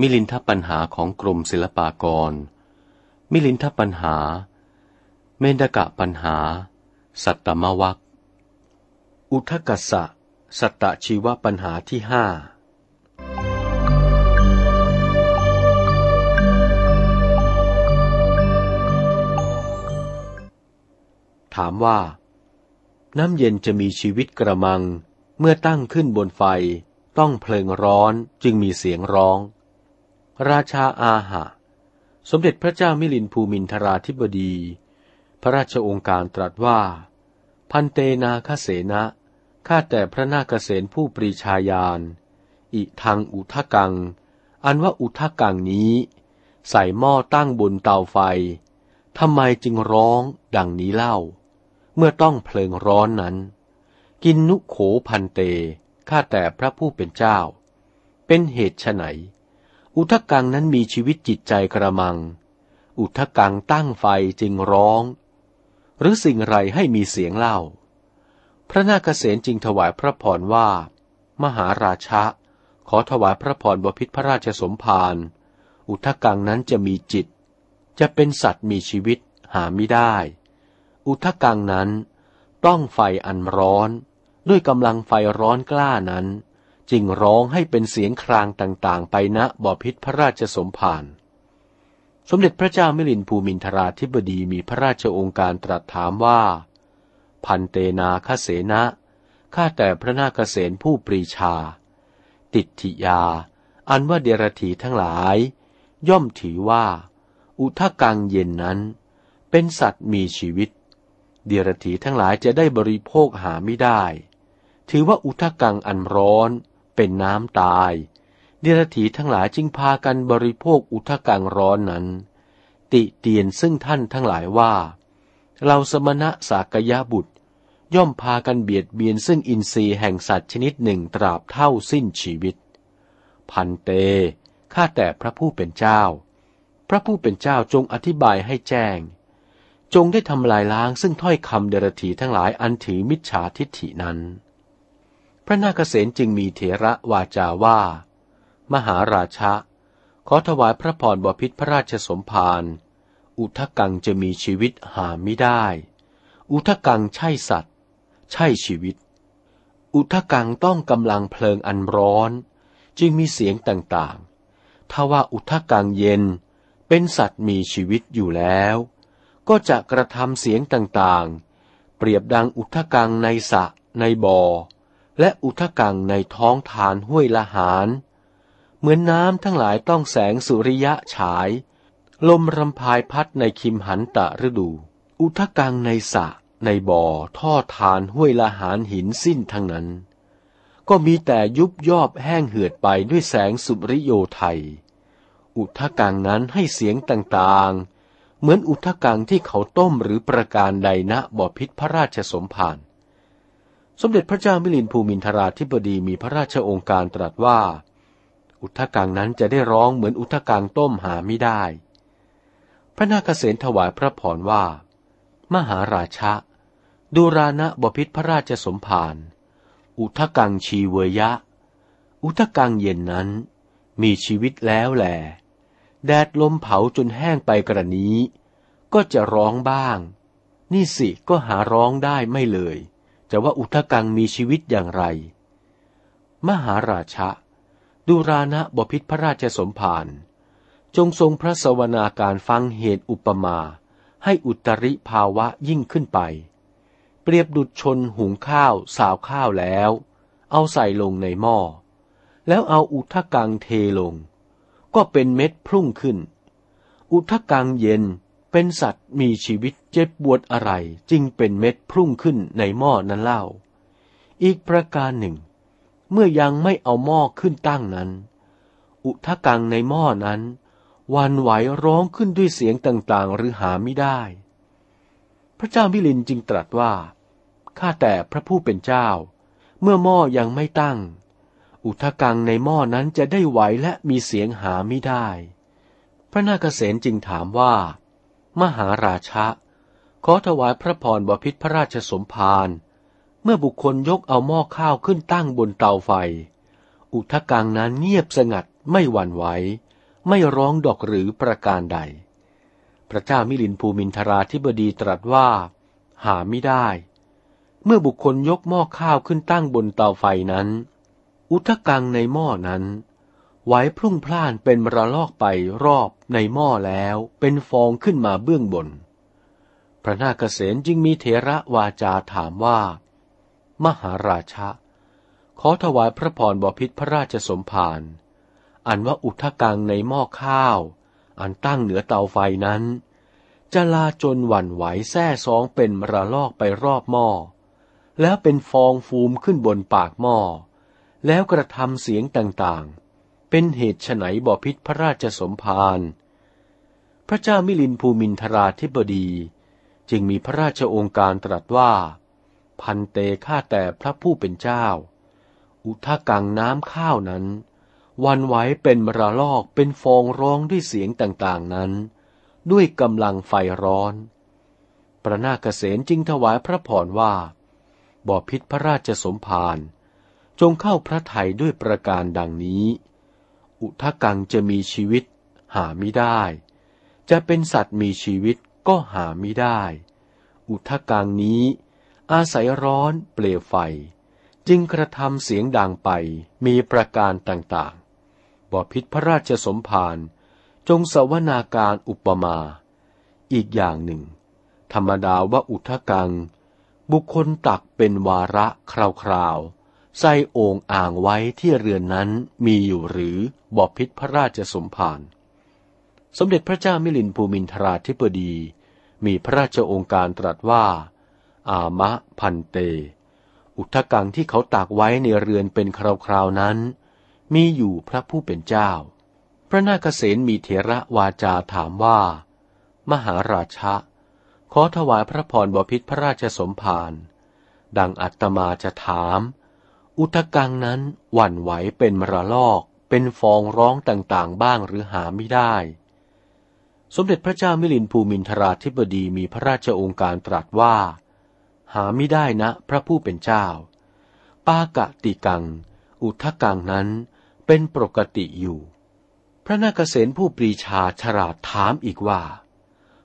มิลินทปัญหาของกรมศิลปากร มิลินทปัญหา เมนกะปัญหา สัตตมวัคอุทกัสสะ สัตตชีวปัญหาที่ห้าถามว่า น้ำเย็นจะมีชีวิตกระมัง เมื่อตั้งขึ้นบนไฟ ต้องเพลิงร้อนจึงมีเสียงร้อง ราชาอาหะ สมเด็จพระเจ้ามิลินภูมินทราธิบดี พระราชองค์การตรัสว่า พันเตนาคเสนะข้าแต่พระนาคเษนผู้ปรีชาญาณอิทางอุทกัง อันว่าอุทกังนี้ ใส่หม้อตั้งบนเตาไฟทำไมจึงร้องดังนี้เล่า เมื่อต้องเพลิงร้อนนั้น กินนุโขพันเตข้าแต่พระผู้เป็นเจ้า เป็นเหตุไฉน อุทกังนั้นมีชีวิตจิตใจกระมัง อุทกังตั้งไฟจึงร้อง หรือสิ่งไรให้มีเสียงเล่า พระนาคเษนจึงถวายพระพรว่า มหาราชะ ขอถวายพระพรบพิษพระราชสมภาร อุทกังนั้นจะมีจิต จะเป็นสัตว์มีชีวิตหาไม่ได้ อุทกังนั้นต้องไฟอันร้อน ด้วยกำลังไฟร้อนกล้านั้น จึงร้องให้เป็นเสียงครางต่างๆ ไปณบ่อพิษพระราชสมภารสมเด็จพระเจ้ามิลินภูมินทราธิบดีมีพระราชองค์การตรัสถามว่า พันเตนาคเสนะข้าแต่พระนาคเสนผู้ปรีชา ติทิยา อันว่าเดรถีทั้งหลาย ย่อมถือว่า อุทกังเย็นนั้น เป็นสัตว์มีชีวิต เดรถีทั้งหลายจะได้บริโภคหาไม่ได้ ถือว่าอุทกังอันร้อน เป็นน้ำตายเดรถีทั้งหลายจึงพากันบริโภคอุทกังร้อนนั้น ติเตียนซึ่งท่านทั้งหลายว่า เราสมณะสากยะบุตร ย่อมพากันเบียดเบียนซึ่งอินทรีย์แห่งสัตว์ชนิดหนึ่งตราบเท่าสิ้นชีวิต พันเต ข้าแต่พระผู้เป็นเจ้า พระผู้เป็นเจ้าจงอธิบายให้แจ้ง จงได้ทำลายล้างซึ่งถ้อยคำเดรธีทั้งหลายอันถือมิจฉาทิฏฐินั้น พระนาคเษนจึงมีเถระวาจาว่า มหาราชะ ขอถวายพระพรบพิษพระราชสมภารอุทกังจะมีชีวิตหาไม่ได้ อุทกังใช่สัตว์ ใช่ชีวิต อุทกังต้องกำลังเพลิงอันร้อน จึงมีเสียงต่างๆ ถ้าว่าอุทกังเย็น เป็นสัตว์มีชีวิตอยู่แล้ว ก็จะกระทำเสียงต่างๆ เปรียบดังอุทกังในสะในบ่อ และอุทกังในท้องทานห้วยละหาร เหมือนน้ำทั้งหลายต้องแสงสุริยะฉาย ลมรำพายพัดในคิมหันตะฤดู อุทกังในสะในบ่อท่อทานห้วยละหานหินสิ้นทั้งนั้น ก็มีแต่ยุบยอบแห้งเหือดไปด้วยแสงสุริโยไทย อุทกังนั้นให้เสียงต่างๆ เหมือนอุทกังที่เขาต้มหรือประการใดณบ่อพิษพระราชสมภาร สมเด็จพระเจ้ามิลินภูมินทราธิบดีมีพระราชองค์การตรัสว่า อุทกังนั้นจะได้ร้องเหมือนอุทกังต้มหาไม่ได้ พระนาคเษนถวายพระพรว่า มหาราชะดูรานะบพิษพระราชสมภารอุทกังชีเวยะ อุทกังเย็นนั้น มีชีวิตแล้วแหลแดดลมเผาจนแห้งไปกระนี้ ก็จะร้องบ้าง นี่สิก็หาร้องได้ไม่เลย จะว่าอุทกังมีชีวิตอย่างไร มหาราชะดูรานะบพิษพระราชสมภารจงทรงพระสวนาการฟังเหตุอุปมา ให้อุตริภาวะยิ่งขึ้นไป เปรียบดุจชนหุงข้าวสาวข้าวแล้ว เอาใส่ลงในหม้อ แล้วเอาอุทกังเทลง ก็เป็นเม็ดพุ่งขึ้น อุทกังเย็น เป็นสัตว์มีชีวิตเจ็บปวดอะไรจึงเป็นเม็ดพุ่งขึ้นในหม้อนั้นเล่า อีกประการหนึ่ง เมื่อยังไม่เอาหม้อขึ้นตั้งนั้น อุทะกังในหม้อนั้นวันไหวร้องขึ้นด้วยเสียงต่างๆ หรือหาไม่ได้ พระเจ้ามิลินจึงตรัสว่า ข้าแต่พระผู้เป็นเจ้า เมื่อหม้อยังไม่ตั้ง อุทะกังในหม้อนั้นจะได้ไหวและมีเสียงหาไม่ได้ พระนาคเษนจึงถามว่า มหาราชะ ขอถวายพระพรบพิษพระราชสมภารเมื่อบุคคลยกเอาหม้อข้าวขึ้นตั้งบนเตาไฟ อุทกังนั้นเงียบสงัดไม่หวั่นไหวไม่ร้องดอกหรือประการใด พระเจ้ามิลินภูมินทราธิบดีตรัสว่า หาไม่ได้ เมื่อบุคคลยกหม้อข้าวขึ้นตั้งบนเตาไฟนั้น อุทกังในหม้อนั้น ไหวพรุ่งพล่านเป็นระลอกไปรอบในหม้อแล้วเป็นฟองขึ้นมาเบื้องบน พระนาคเษนจึงมีเถระวาจาถามว่า มหาราชะ ขอถวายพระพรบพิษพระราชสมภารอันว่าอุทกังในหม้อข้าว อันตั้งเหนือเตาไฟนั้น จะลาจนหวั่นไหวแท้ซองเป็นระลอกไปรอบหม้อ แล้วเป็นฟองฟูมขึ้นบนปากหม้อ แล้วกระทำเสียงต่างๆ เป็นเหตุไฉนบ่อพิษพระราชสมภารพระเจ้ามิลินภูมินทราธิบดี จึงมีพระราชองค์การตรัสว่า พันเตฆ่าแต่พระผู้เป็นเจ้า อุทกังน้ำข้าวนั้น วันไหวเป็นมระลอกเป็นฟองร้องด้วยเสียงต่างๆนั้น ด้วยกำลังไฟร้อนพระนาคเษนจึงถวายพระพรว่า บ่อพิษพระราชสมภารจงเข้าพระไทยด้วยประการดังนี้ อุทกังจะมีชีวิต หาไม่ได้ จะเป็นสัตว์มีชีวิตก็หาไม่ได้ อุทกังนี้ อาศัยร้อนเปลวไฟ จึงกระทำเสียงดังไปมีประการต่างๆบ่พิษพระราชสมภารจงสวนาการอุปมา อีกอย่างหนึ่ง ธรรมดาว่าอุทกัง บุคคลตักเป็นวาระคราวๆ ใส่โอ่งอ่างไว้ที่เรือนนั้นมีอยู่หรือบอพิษพระราชสมภาร สมเด็จพระเจ้ามิลินภูมินทราธิปดี มีพระราชองค์การตรัสว่า อามะพันเต อุทกังที่เขาตากไว้ในเรือนเป็นคราวๆนั้น มีอยู่พระผู้เป็นเจ้า พระนาคเษนมีเถระวาจาถามว่า มหาราชะ ขอถวายพระพรบพิษพระราชสมภาร ดังอัตมาจะถาม อุทกังนั้นหวั่นไหวเป็นมระลอกเป็นฟองร้องต่างๆ บ้างหรือหาไม่ได้ สมเด็จพระเจ้ามิลินภูมินทราธิบดีมีพระราชองค์การตรัสว่า หาไม่ได้นะพระผู้เป็นเจ้า ปากะติกัง อุทกังนั้นเป็นปกติอยู่ พระนาคเษนผู้ปรีชาฉลาดถามอีกว่า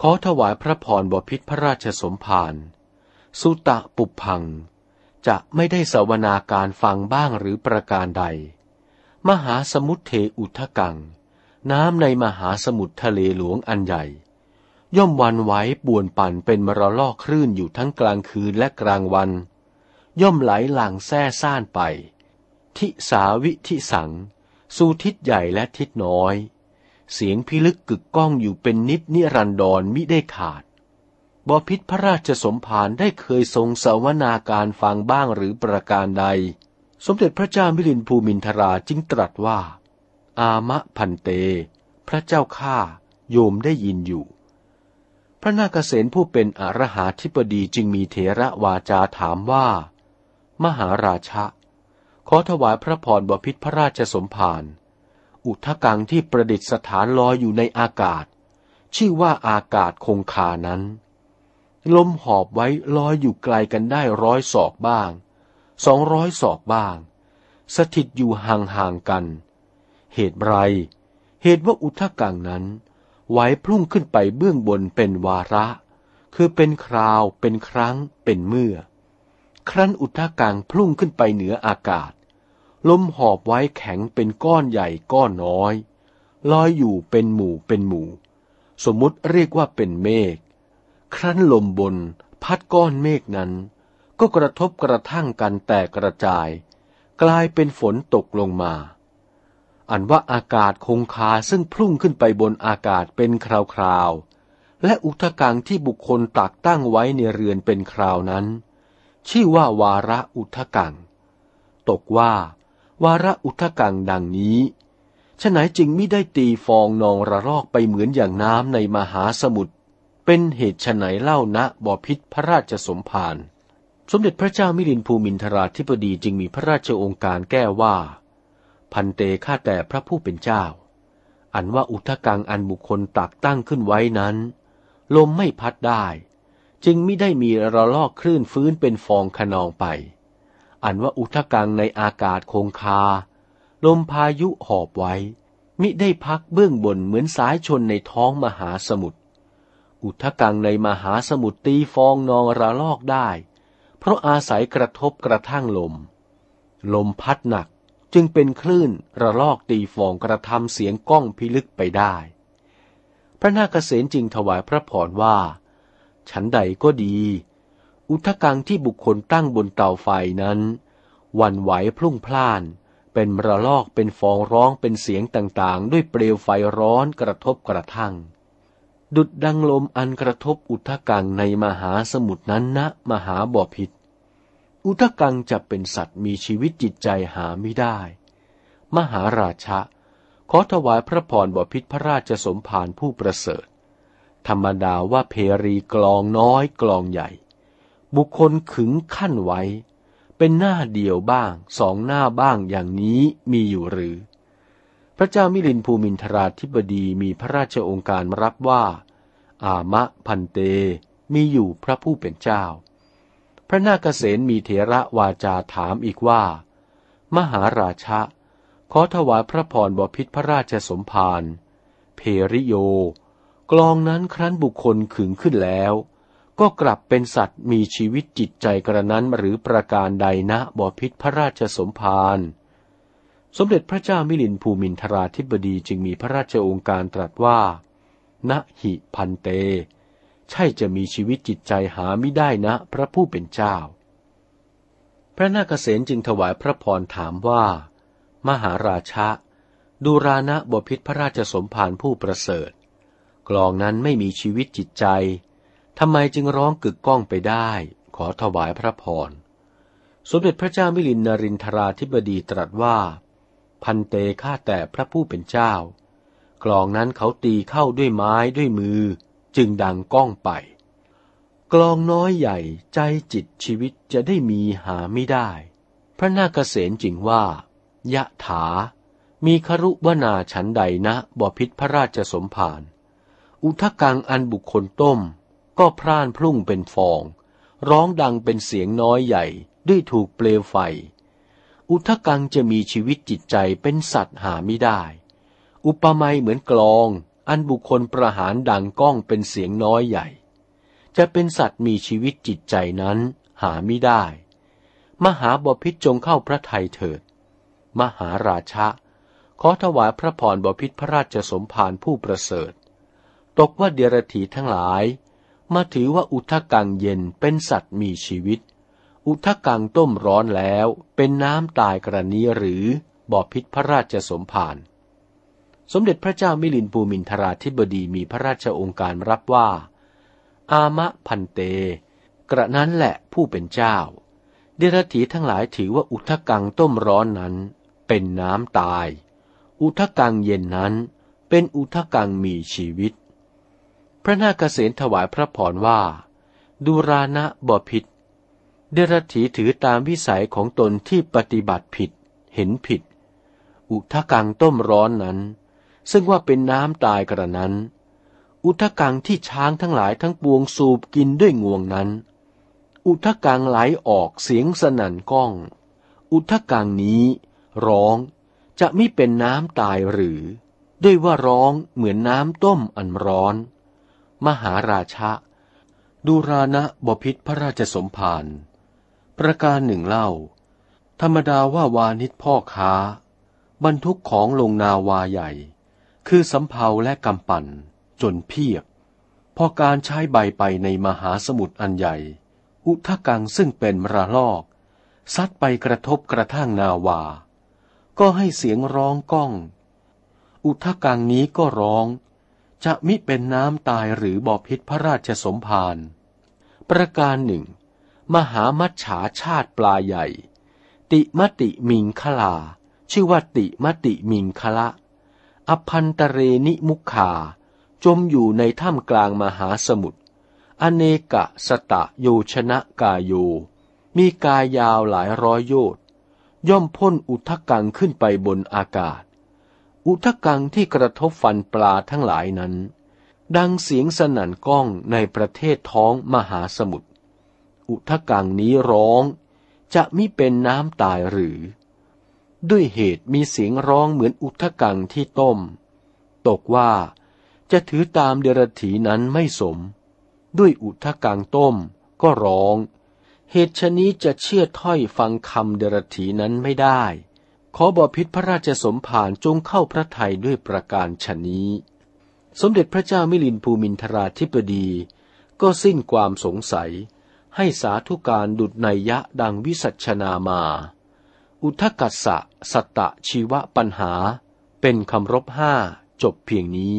ขอถวายพระพรบพิษพระราชสมภารสุตะปุพัง จะไม่ได้สวนาการฟังบ้างหรือประการใด มหาสมุทเทอุทกัง น้ำในมหาสมุทรทะเลหลวงอันใหญ่ ย่อมวันไว้ป่วนปั่นเป็นมรลอกคลื่นอยู่ทั้งกลางคืนและกลางวัน ย่อมไหลหลังแท่ซ่านไป ทิสาวิทิสัง สู่ทิศใหญ่และทิศน้อย เสียงพิลึกกึกก้องอยู่เป็นนิดนิรันดรมิได้ขาด บพิษพระราชสมภารได้เคยทรงสวนาการฟังบ้างหรือประการใด สมเด็จพระเจ้ามิลินภูมินทราจึงตรัสว่า อามะพันเต พระเจ้าข้าโยมได้ยินอยู่ พระนาคเษนผู้เป็นอรหาธิปดีจึงมีเถระวาจาถามว่า มหาราชะ ขอถวายพระพรบพิษพระราชสมภารอุทกังที่ประดิษฐานลอยอยู่ในอากาศ ชื่อว่าอากาศคงคานั้น ลมหอบไว้ลอยอยู่ไกลกันได้ร้อยศอกบ้างสองร้อยศอกบ้าง สถิตอยู่ห่างๆกัน เหตุไร เหตุว่าอุทกังนั้น ไหวพุ่งขึ้นไปเบื้องบนเป็นวาระ คือเป็นคราวเป็นครั้งเป็นเมื่อ ครั้นอุทากังพุ่งขึ้นไปเหนืออากาศ ลมหอบไว้แข็งเป็นก้อนใหญ่ก้อนน้อย ลอยอยู่เป็นหมู่เป็นหมู่ สมมติเรียกว่าเป็นเมฆ ครั้นลมบน พัดก้อนเมฆนั้น ก็กระทบกระทั่งกันแตกกระจาย กลายเป็นฝนตกลงมา อันว่าอากาศคงคาซึ่งพุ่งขึ้นไปบนอากาศเป็นคราวๆ และอุทกังที่บุคคลตักตั้งไว้ในเรือนเป็นคราวนั้น ชื่อว่าวาระอุทกัง ตกว่า วาระอุทกังดังนี้ฉะไหนจึงไม่ได้ตีฟองนองระลอกไปเหมือนอย่างน้ำในมหาสมุทร เป็นเหตุฉไหนเล่านะบ่อพิษพระราชสมภารสมเด็จพระเจ้ามิลินภูมินทราธิปดีจึงมีพระราชองค์การแก้ว่า พันเตฆ่าแต่พระผู้เป็นเจ้า อันว่าอุทกังอันบุคคลตักตั้งขึ้นไว้นั้น ลมไม่พัดได้ จึงไม่ได้มีระลอกคลื่นฟื้นเป็นฟองขนองไป อันว่าอุทกังในอากาศคงคา ลมพายุหอบไว้ มิได้พักเบื้องบนเหมือนสายชนในท้องมหาสมุทร อุทกังในมหาสมุทรตีฟองนองระลอกได้ เพราะอาศัยกระทบกระทั่งลม ลมพัดหนักจึงเป็นคลื่นระลอกตีฟองกระทำเสียงก้องพิลึกไปได้ พระนาคเษนจึงถวายพระพรว่า ฉันใดก็ดี อุทกังที่บุคคลตั้งบนเตาไฟนั้น วันไหวพลุ่งพล่าน เป็นระลอกเป็นฟองร้องเป็นเสียงต่างๆ ด้วยเปลวไฟร้อนกระทบกระทั่ง ดุดดังลมอันกระทบอุทกังในมหาสมุทรนั้นนะมหาบ่อพิษ อุทกังจะเป็นสัตว์มีชีวิตจิตใจหาไม่ได้ มหาราชะ ขอถวายพระพรบ่อพิษพระราชสมภารผู้ประเสริฐ ธรรมดาว่าเพรีกลองน้อยกลองใหญ่ บุคคลขึงขั้นไว้ เป็นหน้าเดียวบ้างสองหน้าบ้างอย่างนี้มีอยู่หรือ พระเจ้ามิลินภูมินทราธิบดีมีพระราชองค์การรับว่า อามะพันเต มีอยู่พระผู้เป็นเจ้า พระนาคเษนมีเถระวาจาถามอีกว่า มหาราชะ ขอถวายพระพรบพิษพระราชสมภารเพริโย กลองนั้นครั้นบุคคลขึงขึ้นแล้ว ก็กลับเป็นสัตว์มีชีวิตจิตใจกระนั้นหรือประการใดนะบพิษพระราชสมภาร สมเด็จพระเจ้ามิลินภูมินทราธิบดีจึงมีพระราชองค์การตรัสว่านะหิพันเต ใช่จะมีชีวิตจิตใจหาไม่ได้นะพระผู้เป็นเจ้า พระนาคเษนจึงถวายพระพรถามว่า มหาราชะ ดูรานะบพิษพระราชสมภารผู้ประเสริฐ กลองนั้นไม่มีชีวิตจิตใจทำไมจึงร้องกึกก้องไปได้ ขอถวายพระพร สมเด็จพระเจ้ามิลินนรินทราธิบดีตรัสว่า พันเตฆ่าแต่พระผู้เป็นเจ้ากลองนั้นเขาตีเข้าด้วยไม้ด้วยมือ จึงดังก้องไป กลองน้อยใหญ่ใจจิตชีวิตจะได้มีหาไม่ได้ พระนาคเษนจึงว่า ยะถา มีครุวนาฉันใดนะบ่พิษพระราชสมภารอุทกังอันบุคคลต้ม ก็พร่านพรุ่งเป็นฟอง ร้องดังเป็นเสียงน้อยใหญ่ด้วยถูกเปลวไฟ อุทกังจะมีชีวิตจิตใจเป็นสัตว์หาไม่ได้ อุปมาเหมือนกลอง อันบุคคลประหารดังก้องเป็นเสียงน้อยใหญ่ จะเป็นสัตว์มีชีวิตจิตใจนั้นหาไม่ได้ มหาบพิษจงเข้าพระทัยเถิด มหาราชะ ขอถวายพระพรบพิษพระราชสมภารผู้ประเสริฐ ตกว่าเดรถีทั้งหลาย มาถือว่าอุทกังเย็นเป็นสัตว์มีชีวิต อุทกังต้มร้อนแล้ว เป็นน้ำตายกระนี้หรือบ่อพิษพระราชสมภารสมเด็จพระเจ้ามิลินปูมินทราธิบดีมีพระราชองค์การรับว่า อามะพันเต กระนั้นแหละผู้เป็นเจ้า เดรถีทั้งหลายถือว่าอุทกังต้มร้อนนั้น เป็นน้ำตาย อุทกังเย็นนั้น เป็นอุทกังมีชีวิต พระนาคเษนถวายพระพรว่า ดูรานะบ่ผิด เดรถีถือตามวิสัยของตนที่ปฏิบัติผิด เห็นผิด อุทกังต้มร้อนนั้น ซึ่งว่าเป็นน้ำตายกระนั้น อุทกังที่ช้างทั้งหลายทั้งปวงสูบกินด้วยงวงนั้น อุทกังไหลออกเสียงสนั่นก้อง อุทกังนี้ ร้องจะไม่เป็นน้ำตายหรือ ด้วยว่าร้องเหมือนน้ำต้มอันร้อน มหาราชะดูรานะบพิษพระราชสมภาร ประการหนึ่งเล่า ธรรมดาว่าวานิชพ่อค้า บรรทุกของลงนาวาใหญ่ คือสำเภาและกำปั่น จนเพียกพอการใช้ใบไปในมหาสมุทรอันใหญ่ อุทกังซึ่งเป็นมระลอกซัดไปกระทบกระทั่งนาวา ก็ให้เสียงร้องก้อง อุทกังนี้ก็ร้อง จะมิเป็นน้ำตายหรือบ่อพิษพระราชสมภารประการหนึ่ง มหามัจฉาชาติปลาใหญ่ ติมติมิงคลา ชื่อว่าติมติมิงคละอพันตเรนิมุขาจมอยู่ในถ้ำกลางมหาสมุทร อเนกะสตะโยชนะกายโย มีกายยาวหลายร้อยโยชน์ย่อมพ่นอุทกังขึ้นไปบนอากาศ อุทกังที่กระทบฟันปลาทั้งหลายนั้น ดังเสียงสนั่นก้องในประเทศท้องมหาสมุทร อุทกังนี้ร้อง จะมิเป็นน้ำตายหรือ ด้วยเหตุมีเสียงร้องเหมือนอุทกังที่ต้ม ตกว่าจะถือตามเดรถีนั้นไม่สม ด้วยอุทกังต้มก็ร้อง เหตุชนี้จะเชื่อถ้อยฟังคำเดรถีนั้นไม่ได้ ขอบอพิษพระราชสมภารจงเข้าพระทัยด้วยประการชนี้ สมเด็จพระเจ้ามิลินภูมินทราธิปดี ก็สิ้นความสงสัย ให้สาธุการดุดไนยะดังวิสัชนามา อุทกัสสะ สัตตะชีวะปัญหา เป็นคำรบห้าจบเพียงนี้